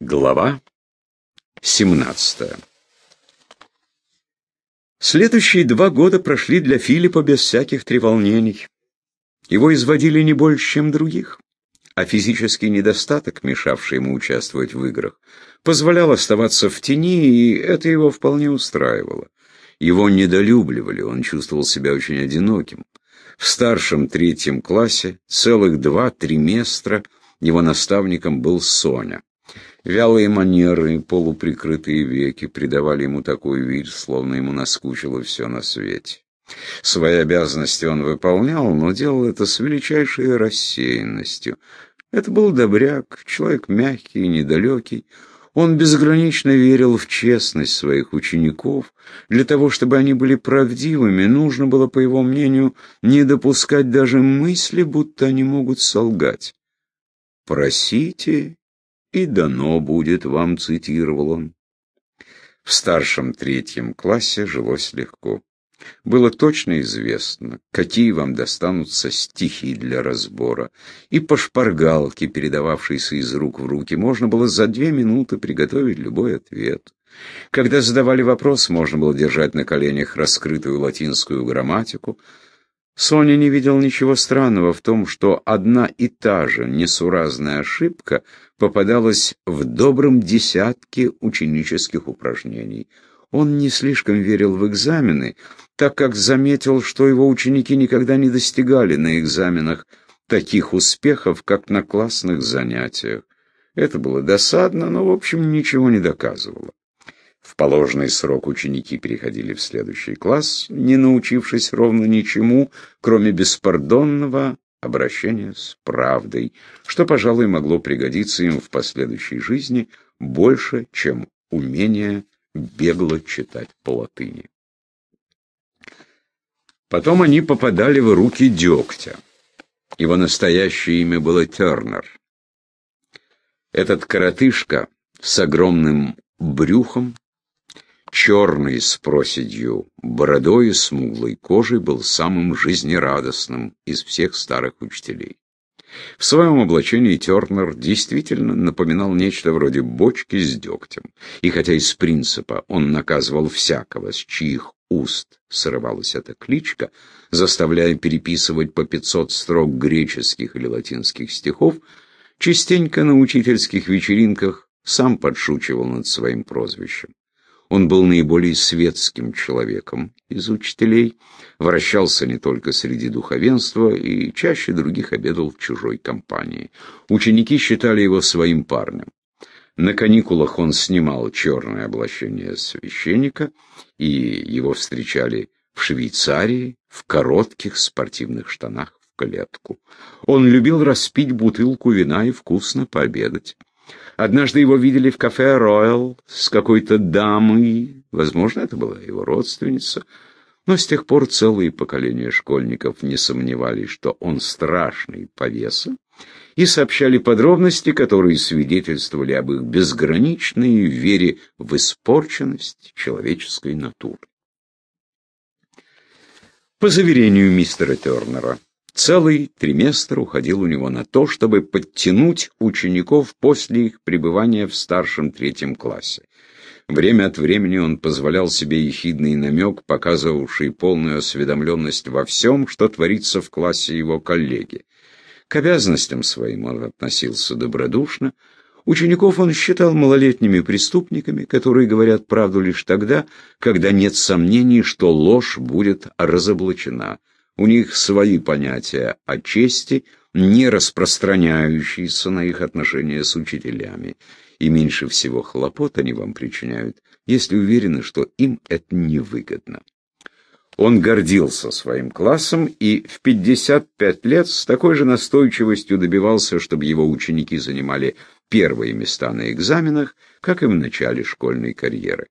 Глава 17 Следующие два года прошли для Филиппа без всяких треволнений. Его изводили не больше, чем других, а физический недостаток, мешавший ему участвовать в играх, позволял оставаться в тени, и это его вполне устраивало. Его недолюбливали, он чувствовал себя очень одиноким. В старшем третьем классе целых два триместра его наставником был Соня. Вялые манеры и полуприкрытые веки придавали ему такой вид, словно ему наскучило все на свете. Свои обязанности он выполнял, но делал это с величайшей рассеянностью. Это был добряк, человек мягкий и недалекий. Он безгранично верил в честность своих учеников. Для того, чтобы они были правдивыми, нужно было, по его мнению, не допускать даже мысли, будто они могут солгать. «Просите, и дано будет вам», — цитировал он. В старшем третьем классе жилось легко. Было точно известно, какие вам достанутся стихи для разбора, и по шпаргалке, передававшейся из рук в руки, можно было за две минуты приготовить любой ответ. Когда задавали вопрос, можно было держать на коленях раскрытую латинскую грамматику, Соня не видел ничего странного в том, что одна и та же несуразная ошибка попадалась в добром десятке ученических упражнений. Он не слишком верил в экзамены, так как заметил, что его ученики никогда не достигали на экзаменах таких успехов, как на классных занятиях. Это было досадно, но, в общем, ничего не доказывало. В положенный срок ученики переходили в следующий класс, не научившись ровно ничему, кроме беспардонного обращения с правдой, что, пожалуй, могло пригодиться им в последующей жизни больше, чем умение бегло читать по латыни. Потом они попадали в руки дегтя. Его настоящее имя было Тернер. Этот коротышка с огромным брюхом черный с проседью, бородой и смуглой кожей, был самым жизнерадостным из всех старых учителей. В своем облачении Тернер действительно напоминал нечто вроде бочки с дегтем, и хотя из принципа он наказывал всякого, с чьих уст срывалась эта кличка, заставляя переписывать по 500 строк греческих или латинских стихов, частенько на учительских вечеринках сам подшучивал над своим прозвищем. Он был наиболее светским человеком из учителей, вращался не только среди духовенства и чаще других обедал в чужой компании. Ученики считали его своим парнем. На каникулах он снимал черное облачение священника, и его встречали в Швейцарии в коротких спортивных штанах в клетку. Он любил распить бутылку вина и вкусно пообедать. Однажды его видели в кафе «Роyal» с какой-то дамой, возможно, это была его родственница, но с тех пор целые поколения школьников не сомневались, что он страшный повеса, и сообщали подробности, которые свидетельствовали об их безграничной вере в испорченность человеческой натуры. По заверению мистера Тернера, Целый триместр уходил у него на то, чтобы подтянуть учеников после их пребывания в старшем третьем классе. Время от времени он позволял себе ехидный намек, показывавший полную осведомленность во всем, что творится в классе его коллеги. К обязанностям своим он относился добродушно. Учеников он считал малолетними преступниками, которые говорят правду лишь тогда, когда нет сомнений, что ложь будет разоблачена. У них свои понятия о чести, не распространяющиеся на их отношения с учителями. И меньше всего хлопот они вам причиняют, если уверены, что им это невыгодно. Он гордился своим классом и в 55 лет с такой же настойчивостью добивался, чтобы его ученики занимали первые места на экзаменах, как и в начале школьной карьеры.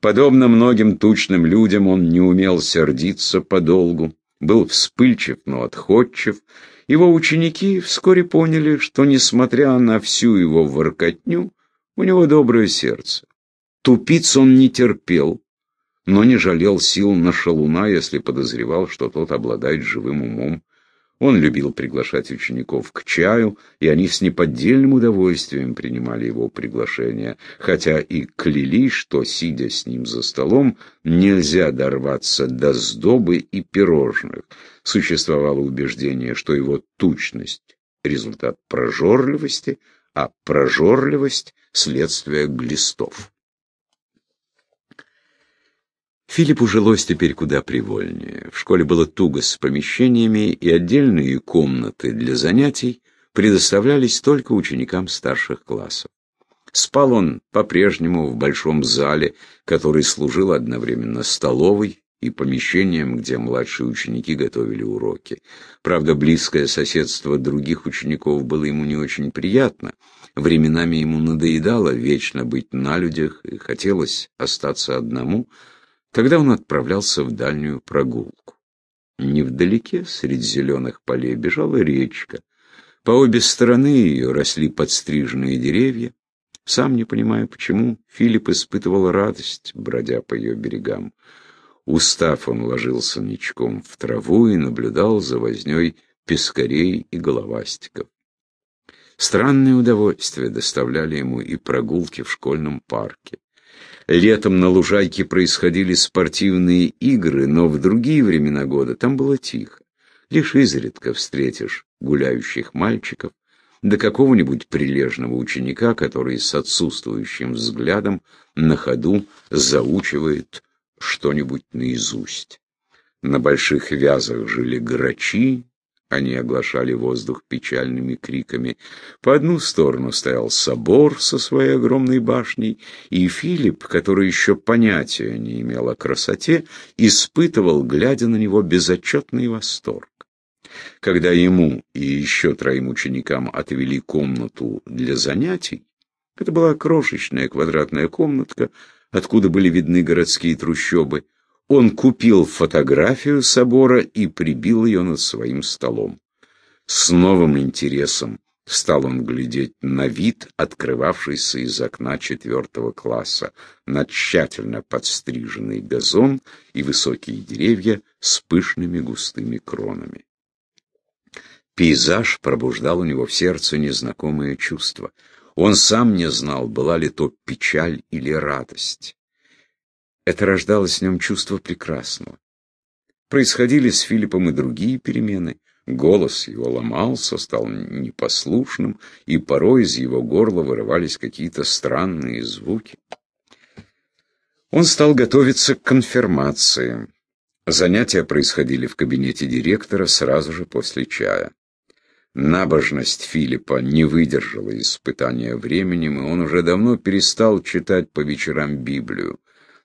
Подобно многим тучным людям, он не умел сердиться подолгу был вспыльчив, но отходчив. Его ученики вскоре поняли, что, несмотря на всю его воркотню, у него доброе сердце. Тупиц он не терпел, но не жалел сил на шалуна, если подозревал, что тот обладает живым умом. Он любил приглашать учеников к чаю, и они с неподдельным удовольствием принимали его приглашения, хотя и клялись, что, сидя с ним за столом, нельзя дорваться до сдобы и пирожных. Существовало убеждение, что его тучность — результат прожорливости, а прожорливость — следствие глистов. Филиппу жилось теперь куда привольнее. В школе было туго с помещениями, и отдельные комнаты для занятий предоставлялись только ученикам старших классов. Спал он по-прежнему в большом зале, который служил одновременно столовой и помещением, где младшие ученики готовили уроки. Правда, близкое соседство других учеников было ему не очень приятно. Временами ему надоедало вечно быть на людях, и хотелось остаться одному — Тогда он отправлялся в дальнюю прогулку. Невдалеке, среди зеленых полей, бежала речка. По обе стороны ее росли подстриженные деревья. Сам не понимая почему, Филипп испытывал радость, бродя по ее берегам. Устав, он ложился ничком в траву и наблюдал за возней пескарей и головастиков. Странное удовольствие доставляли ему и прогулки в школьном парке. Летом на лужайке происходили спортивные игры, но в другие времена года там было тихо. Лишь изредка встретишь гуляющих мальчиков, да какого-нибудь прилежного ученика, который с отсутствующим взглядом на ходу заучивает что-нибудь наизусть. На больших вязах жили грачи, они оглашали воздух печальными криками. По одну сторону стоял собор со своей огромной башней, и Филипп, который еще понятия не имел о красоте, испытывал, глядя на него, безотчетный восторг. Когда ему и еще троим ученикам отвели комнату для занятий, это была крошечная квадратная комнатка, откуда были видны городские трущобы, он купил фотографию собора и прибил ее над своим столом. С новым интересом стал он глядеть на вид, открывавшийся из окна четвертого класса, на тщательно подстриженный газон и высокие деревья с пышными густыми кронами. Пейзаж пробуждал у него в сердце незнакомое чувство. Он сам не знал, была ли то печаль или радость. Это рождалось в нем чувство прекрасного. Происходили с Филиппом и другие перемены. Голос его ломался, стал непослушным, и порой из его горла вырывались какие-то странные звуки. Он стал готовиться к конфирмации. Занятия происходили в кабинете директора сразу же после чая. Набожность Филиппа не выдержала испытания временем, и он уже давно перестал читать по вечерам Библию.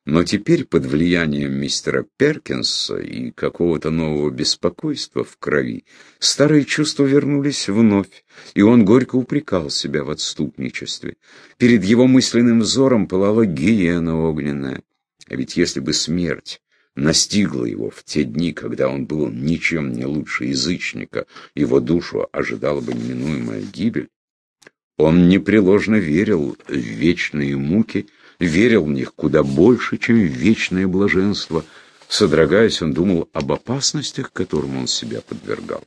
Но теперь под влиянием мистера Перкинса и какого-то нового беспокойства в крови старые чувства вернулись вновь, и он горько упрекал себя в отступничестве. Перед его мысленным взором пылала гиена огненная. А ведь если бы смерть настигла его в те дни, когда он был ничем не лучше язычника, его душу ожидала бы неминуемая гибель, он непреложно верил в вечные муки, верил в них куда больше, чем в вечное блаженство. Содрогаясь, он думал об опасностях, которым он себя подвергал.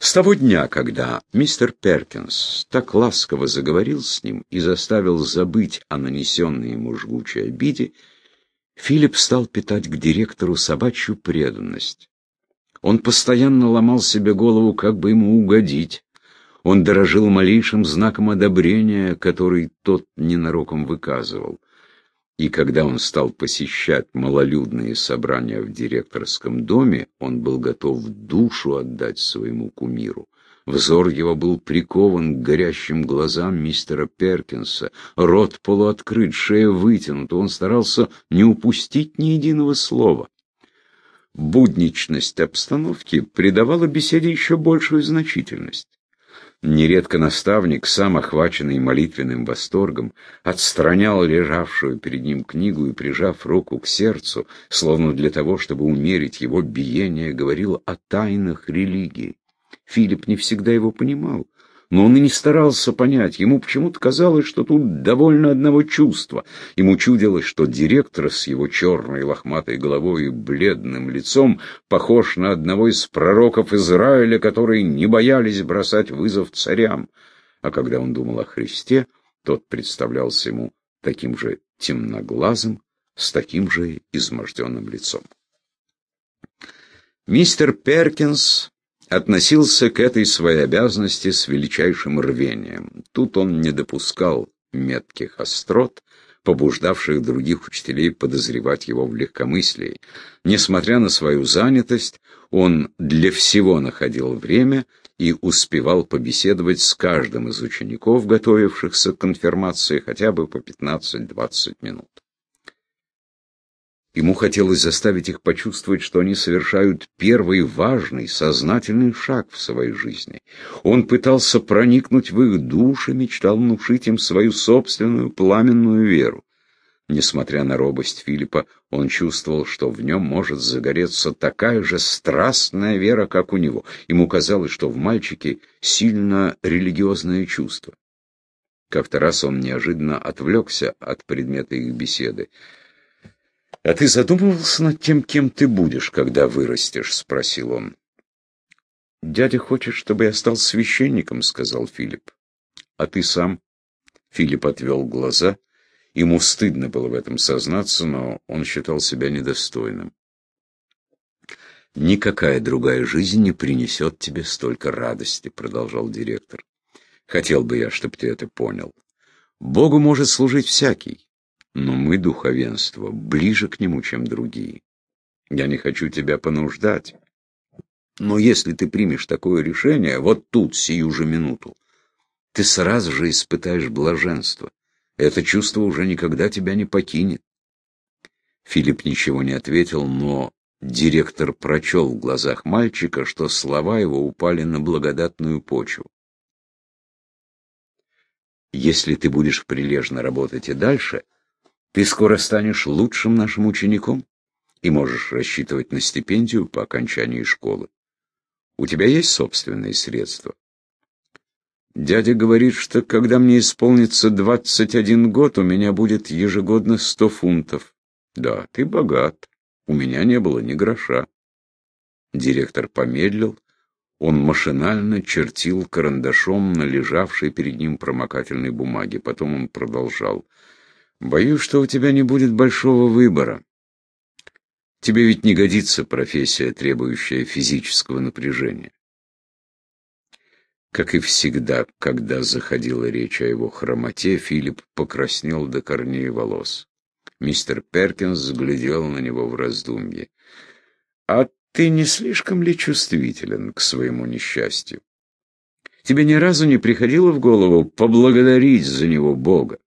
С того дня, когда мистер Перкинс так ласково заговорил с ним и заставил забыть о нанесенной ему жгучей обиде, Филипп стал питать к директору собачью преданность. Он постоянно ломал себе голову, как бы ему угодить, он дорожил малейшим знаком одобрения, который тот ненароком выказывал. И когда он стал посещать малолюдные собрания в директорском доме, он был готов душу отдать своему кумиру. Взор его был прикован к горящим глазам мистера Перкинса, рот полуоткрыт, шея вытянута, он старался не упустить ни единого слова. Будничность обстановки придавала беседе еще большую значительность. Нередко наставник, сам охваченный молитвенным восторгом, отстранял лежавшую перед ним книгу и, прижав руку к сердцу, словно для того, чтобы умерить его биение, говорил о тайнах религии. Филипп не всегда его понимал, но он и не старался понять. Ему почему-то казалось, что тут довольно одного чувства. Ему чудилось, что директор с его черной лохматой головой и бледным лицом похож на одного из пророков Израиля, которые не боялись бросать вызов царям. А когда он думал о Христе, тот представлялся ему таким же темноглазым, с таким же изможденным лицом. Мистер Перкинс относился к этой своей обязанности с величайшим рвением. Тут он не допускал метких острот, побуждавших других учителей подозревать его в легкомыслии. Несмотря на свою занятость, он для всего находил время и успевал побеседовать с каждым из учеников, готовившихся к конфирмации, хотя бы по 15-20 минут. Ему хотелось заставить их почувствовать, что они совершают первый важный, сознательный шаг в своей жизни. Он пытался проникнуть в их души, мечтал внушить им свою собственную пламенную веру. Несмотря на робость Филиппа, он чувствовал, что в нем может загореться такая же страстная вера, как у него. Ему казалось, что в мальчике сильно религиозное чувство. Как-то раз он неожиданно отвлекся от предмета их беседы. «А ты задумывался над тем, кем ты будешь, когда вырастешь?» — спросил он. «Дядя хочет, чтобы я стал священником», — сказал Филипп. «А ты сам?» Филипп отвел глаза. Ему стыдно было в этом сознаться, но он считал себя недостойным. «Никакая другая жизнь не принесет тебе столько радости», — продолжал директор. «Хотел бы я, чтобы ты это понял. Богу может служить всякий. Но мы, духовенство, ближе к нему, чем другие. Я не хочу тебя понуждать. Но если ты примешь такое решение, вот тут, сию же минуту, ты сразу же испытаешь блаженство. Это чувство уже никогда тебя не покинет. Филипп ничего не ответил, но директор прочел в глазах мальчика, что слова его упали на благодатную почву. Если ты будешь прилежно работать и дальше, ты скоро станешь лучшим нашим учеником и можешь рассчитывать на стипендию по окончании школы. У тебя есть собственные средства? Дядя говорит, что когда мне исполнится 21 год, у меня будет ежегодно 100 фунтов. Да, ты богат. У меня не было ни гроша. Директор помедлил. Он машинально чертил карандашом на лежавшей перед ним промокательной бумаге. Потом он продолжал. Боюсь, что у тебя не будет большого выбора. Тебе ведь не годится профессия, требующая физического напряжения. Как и всегда, когда заходила речь о его хромоте, Филипп покраснел до корней волос. Мистер Перкинс взглядел на него в раздумье. «А ты не слишком ли чувствителен к своему несчастью? Тебе ни разу не приходило в голову поблагодарить за него Бога?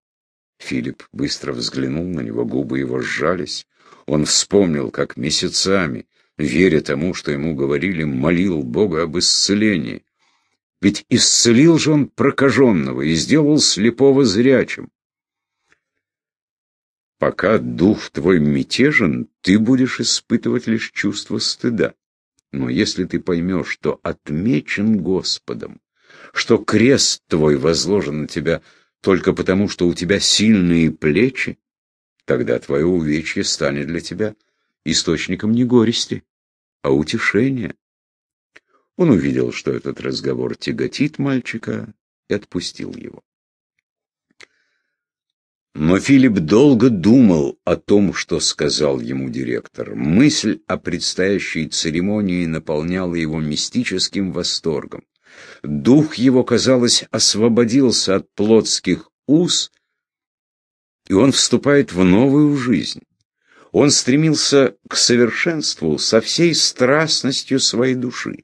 Филипп быстро взглянул на него, губы его сжались. Он вспомнил, как месяцами, веря тому, что ему говорили, молил Бога об исцелении. Ведь исцелил же он прокаженного и сделал слепого зрячим. Пока дух твой мятежен, ты будешь испытывать лишь чувство стыда. Но если ты поймешь, что отмечен Господом, что крест твой возложен на тебя только потому, что у тебя сильные плечи, тогда твое увечье станет для тебя источником не горести, а утешения. Он увидел, что этот разговор тяготит мальчика, и отпустил его. Но Филипп долго думал о том, что сказал ему директор. Мысль о предстоящей церемонии наполняла его мистическим восторгом. Дух его, казалось, освободился от плотских уз, и он вступает в новую жизнь. Он стремился к совершенству со всей страстностью своей души.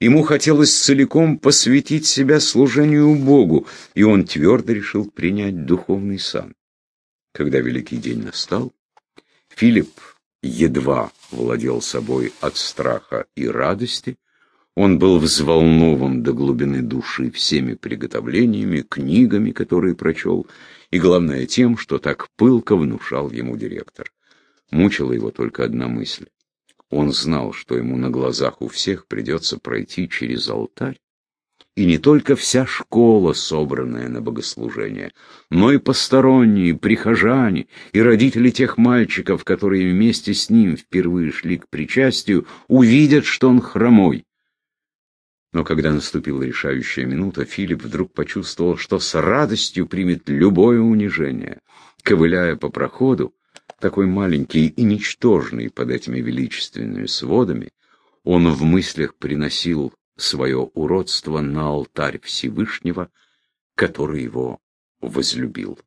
Ему хотелось целиком посвятить себя служению Богу, и он твердо решил принять духовный сан. Когда великий день настал, Филипп едва владел собой от страха и радости, он был взволнован до глубины души всеми приготовлениями, книгами, которые прочел, и, главное, тем, что так пылко внушал ему директор. Мучила его только одна мысль. Он знал, что ему на глазах у всех придется пройти через алтарь и не только вся школа, собранная на богослужение, но и посторонние, прихожане и родители тех мальчиков, которые вместе с ним впервые шли к причастию, увидят, что он хромой. Но когда наступила решающая минута, Филипп вдруг почувствовал, что с радостью примет любое унижение. Ковыляя по проходу, такой маленький и ничтожный под этими величественными сводами, он в мыслях приносил свое уродство на алтарь Всевышнего, который его возлюбил.